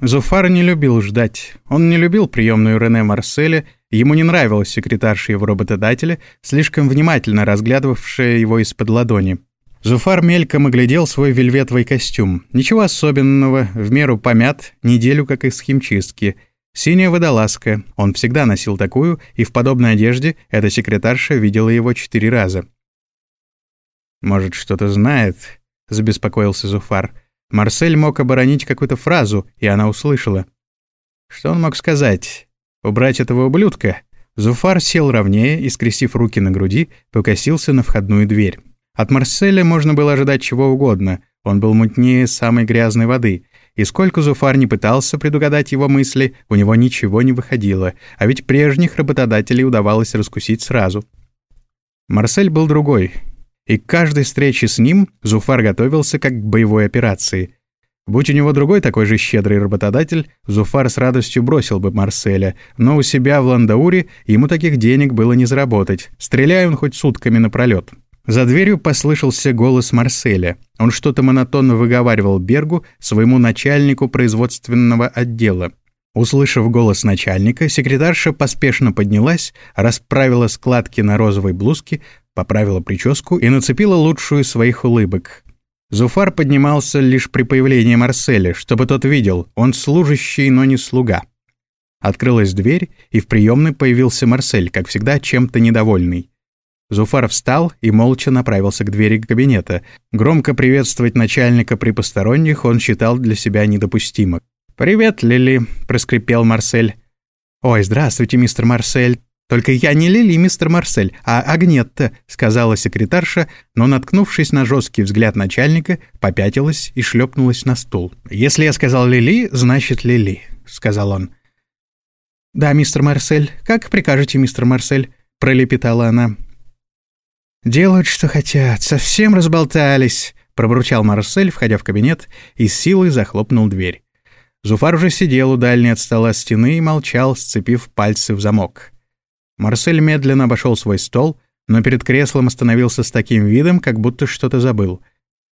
Зуфар не любил ждать. Он не любил приемную Рене Марселя, ему не нравилась секретарша его работодателя, слишком внимательно разглядывавшая его из-под ладони. Зуфар мельком оглядел свой вельветовый костюм. Ничего особенного, в меру помят, неделю как из химчистки. Синяя водолазка, он всегда носил такую, и в подобной одежде эта секретарша видела его четыре раза. «Может, что-то знает?» — забеспокоился Зуфар. Марсель мог оборонить какую-то фразу, и она услышала. Что он мог сказать? Убрать этого ублюдка? Зуфар сел ровнее и, скрестив руки на груди, покосился на входную дверь. От Марселя можно было ожидать чего угодно. Он был мутнее самой грязной воды. И сколько Зуфар не пытался предугадать его мысли, у него ничего не выходило. А ведь прежних работодателей удавалось раскусить сразу. Марсель был другой. И к каждой встрече с ним Зуфар готовился как к боевой операции. Будь у него другой такой же щедрый работодатель, Зуфар с радостью бросил бы Марселя, но у себя в Ландауре ему таких денег было не заработать, стреляя он хоть сутками напролёт. За дверью послышался голос Марселя. Он что-то монотонно выговаривал Бергу, своему начальнику производственного отдела. Услышав голос начальника, секретарша поспешно поднялась, расправила складки на розовой блузке, поправила прическу и нацепила лучшую из своих улыбок. Зуфар поднимался лишь при появлении Марселя, чтобы тот видел, он служащий, но не слуга. Открылась дверь, и в приемной появился Марсель, как всегда, чем-то недовольный. Зуфар встал и молча направился к двери кабинета. Громко приветствовать начальника при посторонних он считал для себя недопустимо. «Привет, Лили», — проскрипел Марсель. «Ой, здравствуйте, мистер Марсель. Только я не Лили, мистер Марсель, а Агнетта», — сказала секретарша, но, наткнувшись на жесткий взгляд начальника, попятилась и шлепнулась на стул. «Если я сказал Лили, значит Лили», — сказал он. «Да, мистер Марсель. Как прикажете, мистер Марсель?» — пролепетала она. «Делают, что хотят, совсем разболтались», — пробурчал Марсель, входя в кабинет, и с силой захлопнул дверь. Зуфар уже сидел у дальней от стола стены и молчал, сцепив пальцы в замок. Марсель медленно обошел свой стол, но перед креслом остановился с таким видом, как будто что-то забыл.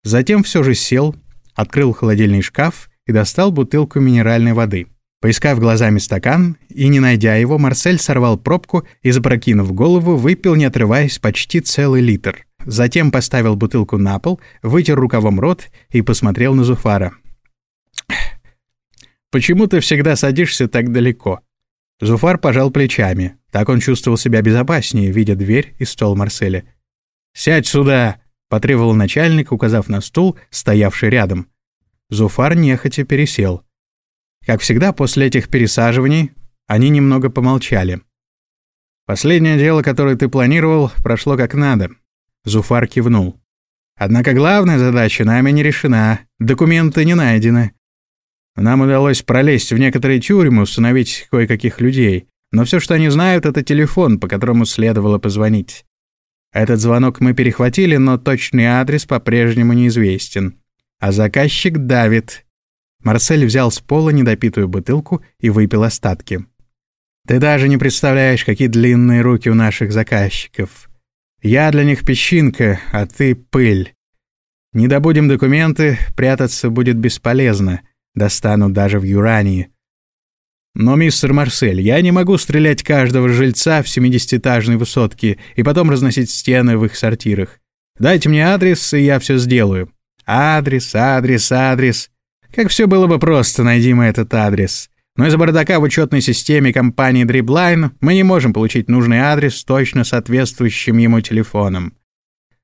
Затем все же сел, открыл холодильный шкаф и достал бутылку минеральной воды. Поискав глазами стакан и не найдя его, Марсель сорвал пробку и, запрокинув голову, выпил, не отрываясь, почти целый литр. Затем поставил бутылку на пол, вытер рукавом рот и посмотрел на Зуфара. «Почему ты всегда садишься так далеко?» Зуфар пожал плечами. Так он чувствовал себя безопаснее, видя дверь и стол Марселя. «Сядь сюда!» — потребовал начальник, указав на стул, стоявший рядом. Зуфар нехотя пересел. Как всегда, после этих пересаживаний они немного помолчали. «Последнее дело, которое ты планировал, прошло как надо». Зуфар кивнул. «Однако главная задача нами не решена, документы не найдены. Нам удалось пролезть в некоторые тюрьмы, установить кое-каких людей, но все, что они знают, это телефон, по которому следовало позвонить. Этот звонок мы перехватили, но точный адрес по-прежнему неизвестен. А заказчик давит, Марсель взял с пола недопитую бутылку и выпил остатки. «Ты даже не представляешь, какие длинные руки у наших заказчиков. Я для них песчинка, а ты пыль. Не добудем документы, прятаться будет бесполезно. Достанут даже в Юрании. Но, мистер Марсель, я не могу стрелять каждого жильца в семидесятиэтажной высотке и потом разносить стены в их сортирах. Дайте мне адрес, и я все сделаю. Адрес, адрес, адрес. Как все было бы просто, найди мы этот адрес. Но из-за бардака в учетной системе компании Dripline мы не можем получить нужный адрес точно соответствующим ему телефоном.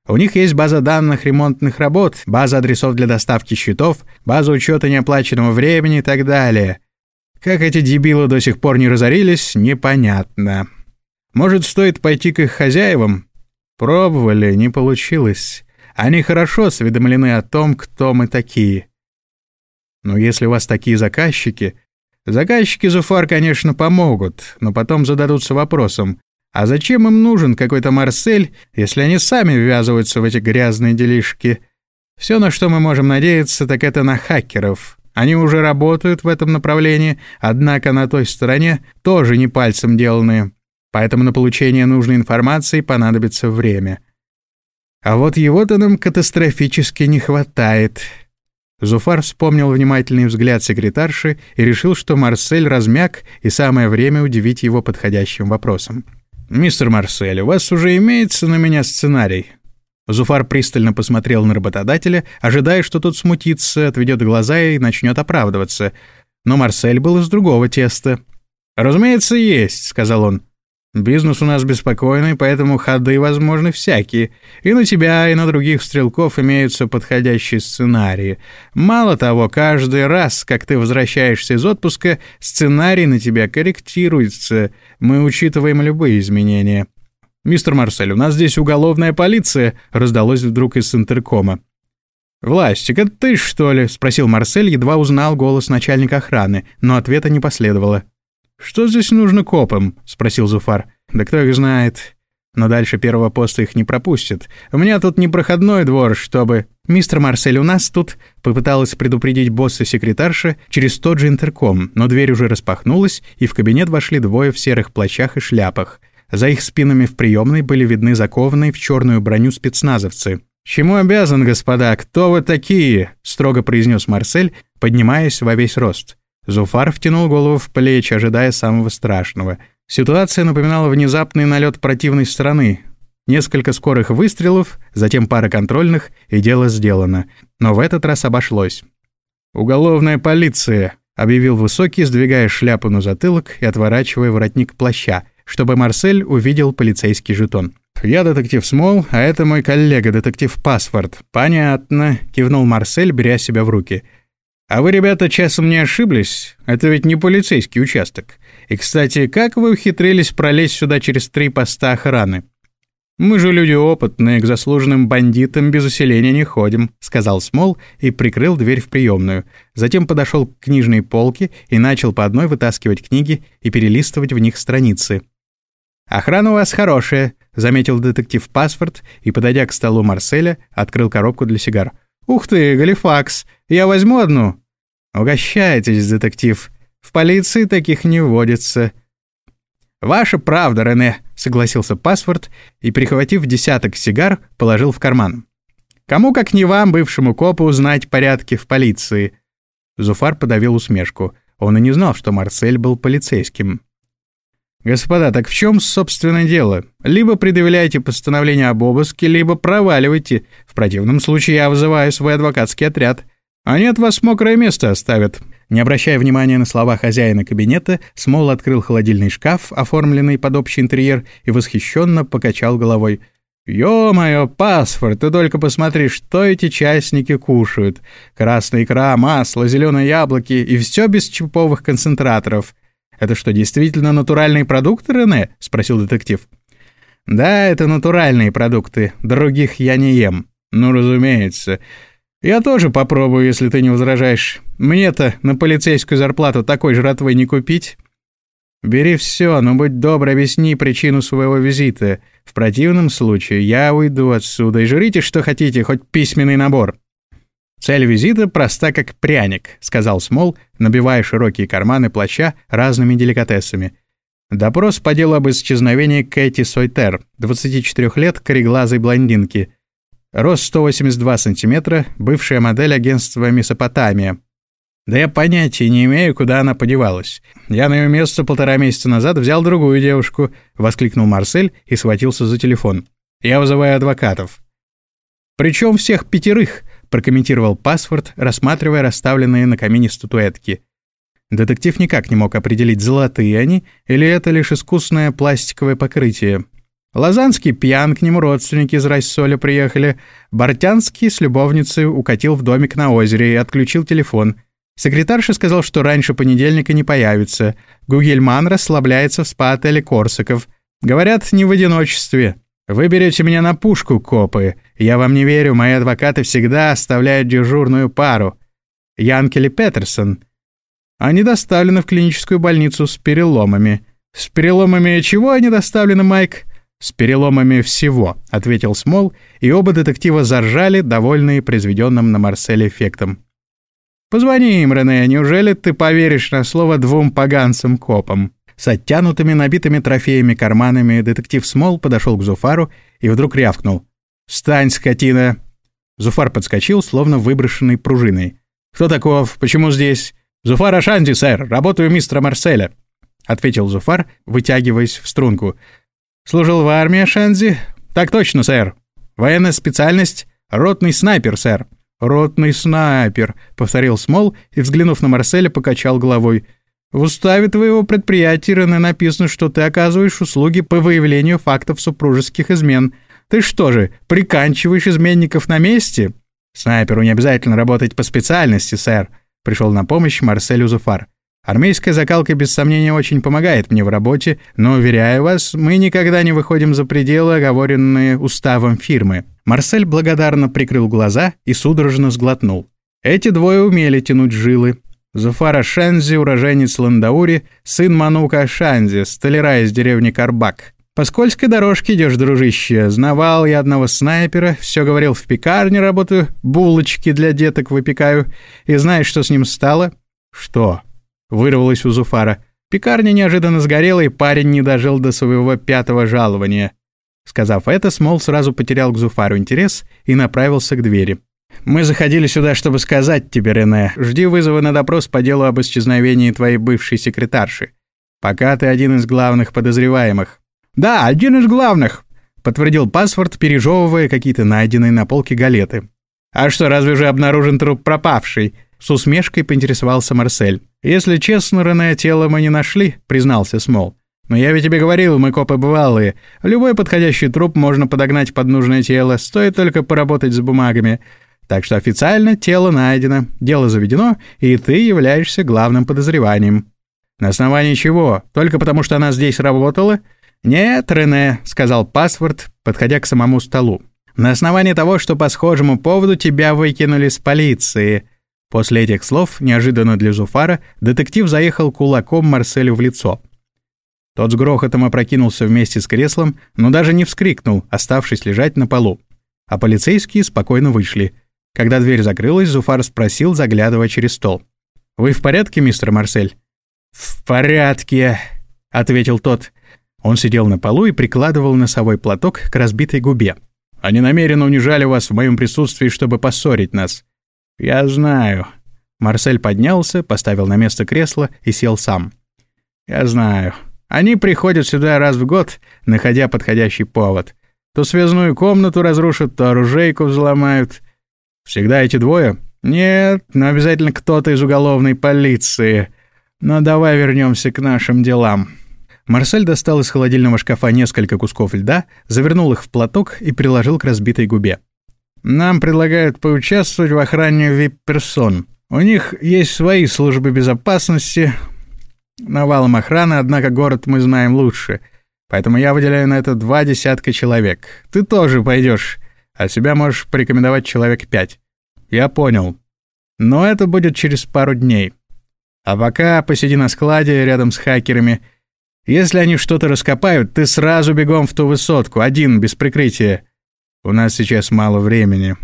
У них есть база данных ремонтных работ, база адресов для доставки счетов, база учета неоплаченного времени и так далее. Как эти дебилы до сих пор не разорились, непонятно. Может, стоит пойти к их хозяевам? Пробовали, не получилось. Они хорошо осведомлены о том, кто мы такие. Но если у вас такие заказчики... Заказчики Зуфар, конечно, помогут, но потом зададутся вопросом, а зачем им нужен какой-то Марсель, если они сами ввязываются в эти грязные делишки? Все, на что мы можем надеяться, так это на хакеров. Они уже работают в этом направлении, однако на той стороне тоже не пальцем деланные. Поэтому на получение нужной информации понадобится время. А вот его-то нам катастрофически не хватает. Зуфар вспомнил внимательный взгляд секретарши и решил, что Марсель размяк, и самое время удивить его подходящим вопросом. «Мистер Марсель, у вас уже имеется на меня сценарий?» Зуфар пристально посмотрел на работодателя, ожидая, что тот смутится, отведет глаза и начнет оправдываться. Но Марсель был из другого теста. «Разумеется, есть», — сказал он. Бизнес у нас беспокойный, поэтому ходы возможны всякие. И на тебя, и на других стрелков имеются подходящие сценарии. Мало того, каждый раз, как ты возвращаешься из отпуска, сценарий на тебя корректируется. Мы учитываем любые изменения. «Мистер Марсель, у нас здесь уголовная полиция», — раздалось вдруг из интеркома. «Властик, это ты, что ли?» — спросил Марсель, едва узнал голос начальника охраны, но ответа не последовало. «Что здесь нужно копам?» — спросил Зуфар. «Да кто их знает. Но дальше первого поста их не пропустят. У меня тут непроходной двор, чтобы...» «Мистер Марсель, у нас тут...» — попыталась предупредить босса секретарша через тот же интерком, но дверь уже распахнулась, и в кабинет вошли двое в серых плащах и шляпах. За их спинами в приемной были видны закованные в черную броню спецназовцы. «Чему обязан, господа? Кто вы такие?» — строго произнес Марсель, поднимаясь во весь рост. Зуфар втянул голову в плечи, ожидая самого страшного. Ситуация напоминала внезапный налет противной стороны. Несколько скорых выстрелов, затем пара контрольных, и дело сделано. Но в этот раз обошлось. «Уголовная полиция», — объявил Высокий, сдвигая шляпу на затылок и отворачивая воротник плаща, чтобы Марсель увидел полицейский жетон. «Я детектив Смол, а это мой коллега, детектив Паспорт». «Понятно», — кивнул Марсель, беря себя в руки — а вы, ребята, часом не ошиблись? Это ведь не полицейский участок. И, кстати, как вы ухитрились пролезть сюда через три поста охраны? Мы же люди опытные, к заслуженным бандитам без усиления не ходим, сказал Смол и прикрыл дверь в приемную. Затем подошел к книжной полке и начал по одной вытаскивать книги и перелистывать в них страницы. «Охрана у вас хорошая», — заметил детектив Паспорт и, подойдя к столу Марселя, открыл коробку для сигар. «Ух ты, Галифакс! Я возьму одну?» «Угощайтесь, детектив. В полиции таких не водится». «Ваша правда, Рене», — согласился паспорт и, прихватив десяток сигар, положил в карман. «Кому, как не вам, бывшему копу, узнать порядки в полиции?» Зуфар подавил усмешку. Он и не знал, что Марсель был полицейским. «Господа, так в чем, собственно, дело? Либо предъявляйте постановление об обыске, либо проваливайте. В противном случае я вызываю свой адвокатский отряд. Они от вас мокрое место оставят». Не обращая внимания на слова хозяина кабинета, Смол открыл холодильный шкаф, оформленный под общий интерьер, и восхищенно покачал головой. «Ё-моё, паспорт, ты только посмотри, что эти частники кушают. Красная икра, масло, зеленые яблоки и все без чиповых концентраторов. «Это что, действительно натуральные продукты, Рене?» — спросил детектив. «Да, это натуральные продукты. Других я не ем». «Ну, разумеется. Я тоже попробую, если ты не возражаешь. Мне-то на полицейскую зарплату такой жратвы не купить». «Бери все, но будь добр, объясни причину своего визита. В противном случае я уйду отсюда и жрите, что хотите, хоть письменный набор». «Цель визита проста как пряник», — сказал Смол, набивая широкие карманы плаща разными деликатесами. Допрос по делу об исчезновении Кэти Сойтер, 24 лет, кореглазой блондинки. Рост 182 сантиметра, бывшая модель агентства «Месопотамия». Да я понятия не имею, куда она подевалась. Я на ее место полтора месяца назад взял другую девушку, воскликнул Марсель и схватился за телефон. Я вызываю адвокатов. Причем всех пятерых, прокомментировал паспорт, рассматривая расставленные на камине статуэтки. Детектив никак не мог определить, золотые они или это лишь искусное пластиковое покрытие. Лазанский пьян, к нему родственники из Рассоля приехали. Бортянский с любовницей укатил в домик на озере и отключил телефон. Секретарша сказал, что раньше понедельника не появится. Гугельман расслабляется в спа-отеле Корсаков. Говорят, не в одиночестве. Вы берете меня на пушку, копы. Я вам не верю, мои адвокаты всегда оставляют дежурную пару. Янкель Петерсон. Они доставлены в клиническую больницу с переломами. С переломами чего они доставлены, Майк? С переломами всего, ответил Смол, и оба детектива заржали, довольные произведенным на Марселе эффектом. Позвони им, Рене, неужели ты поверишь на слово двум поганцам-копам? С оттянутыми, набитыми трофеями карманами детектив Смол подошел к Зуфару и вдруг рявкнул. «Встань, скотина!» Зуфар подскочил, словно выброшенный пружиной. Кто таков? Почему здесь?» «Зуфар Ашанди, сэр. Работаю мистера Марселя», — ответил Зуфар, вытягиваясь в струнку. «Служил в армии Ашанди?» «Так точно, сэр. Военная специальность — ротный снайпер, сэр». «Ротный снайпер», — повторил Смол и, взглянув на Марселя, покачал головой. «В уставе твоего предприятия, Рене, написано, что ты оказываешь услуги по выявлению фактов супружеских измен. Ты что же, приканчиваешь изменников на месте?» «Снайперу не обязательно работать по специальности, сэр», — пришел на помощь Марсель Узуфар. Армейская закалка без сомнения очень помогает мне в работе, но, уверяю вас, мы никогда не выходим за пределы, оговоренные уставом фирмы». Марсель благодарно прикрыл глаза и судорожно сглотнул. Эти двое умели тянуть жилы. Зуфара Шензи, уроженец Ландаури, сын Манука Шанзи, столяра из деревни Карбак. «По скользкой дорожке идешь, дружище. Знавал я одного снайпера, все говорил в пекарне работаю, булочки для деток выпекаю. И знаешь, что с ним стало?» «Что?» Вырвалось у Зуфара. Пекарня неожиданно сгорела, и парень не дожил до своего пятого жалования. Сказав это, Смол сразу потерял к Зуфару интерес и направился к двери. «Мы заходили сюда, чтобы сказать тебе, Рене. Жди вызова на допрос по делу об исчезновении твоей бывшей секретарши. Пока ты один из главных подозреваемых». «Да, один из главных», — подтвердил паспорт, пережевывая какие-то найденные на полке галеты. «А что, разве уже обнаружен труп пропавший?» С усмешкой поинтересовался Марсель. «Если честно, Рене, тело мы не нашли», — признался Смол. «Но я ведь тебе говорил, мы копы бывалые. Любой подходящий труп можно подогнать под нужное тело, стоит только поработать с бумагами. Так что официально тело найдено, дело заведено, и ты являешься главным подозреванием». «На основании чего? Только потому, что она здесь работала?» «Нет, Рене», — сказал паспорт, подходя к самому столу. «На основании того, что по схожему поводу тебя выкинули с полиции». После этих слов, неожиданно для Зуфара, детектив заехал кулаком Марселю в лицо. Тот с грохотом опрокинулся вместе с креслом, но даже не вскрикнул, оставшись лежать на полу. А полицейские спокойно вышли. Когда дверь закрылась, Зуфар спросил, заглядывая через стол. «Вы в порядке, мистер Марсель?» «В порядке», — ответил тот. Он сидел на полу и прикладывал носовой платок к разбитой губе. «Они намеренно унижали вас в моем присутствии, чтобы поссорить нас. «Я знаю». Марсель поднялся, поставил на место кресло и сел сам. «Я знаю. Они приходят сюда раз в год, находя подходящий повод. То связную комнату разрушат, то оружейку взломают. Всегда эти двое? Нет, но обязательно кто-то из уголовной полиции. Но давай вернемся к нашим делам». Марсель достал из холодильного шкафа несколько кусков льда, завернул их в платок и приложил к разбитой губе. Нам предлагают поучаствовать в охране вип-персон. У них есть свои службы безопасности, навалом охраны, однако город мы знаем лучше. Поэтому я выделяю на это два десятка человек. Ты тоже пойдешь, а себя можешь порекомендовать человек пять. Я понял. Но это будет через пару дней. А пока посиди на складе рядом с хакерами. Если они что-то раскопают, ты сразу бегом в ту высотку, один, без прикрытия. У нас сейчас мало времени.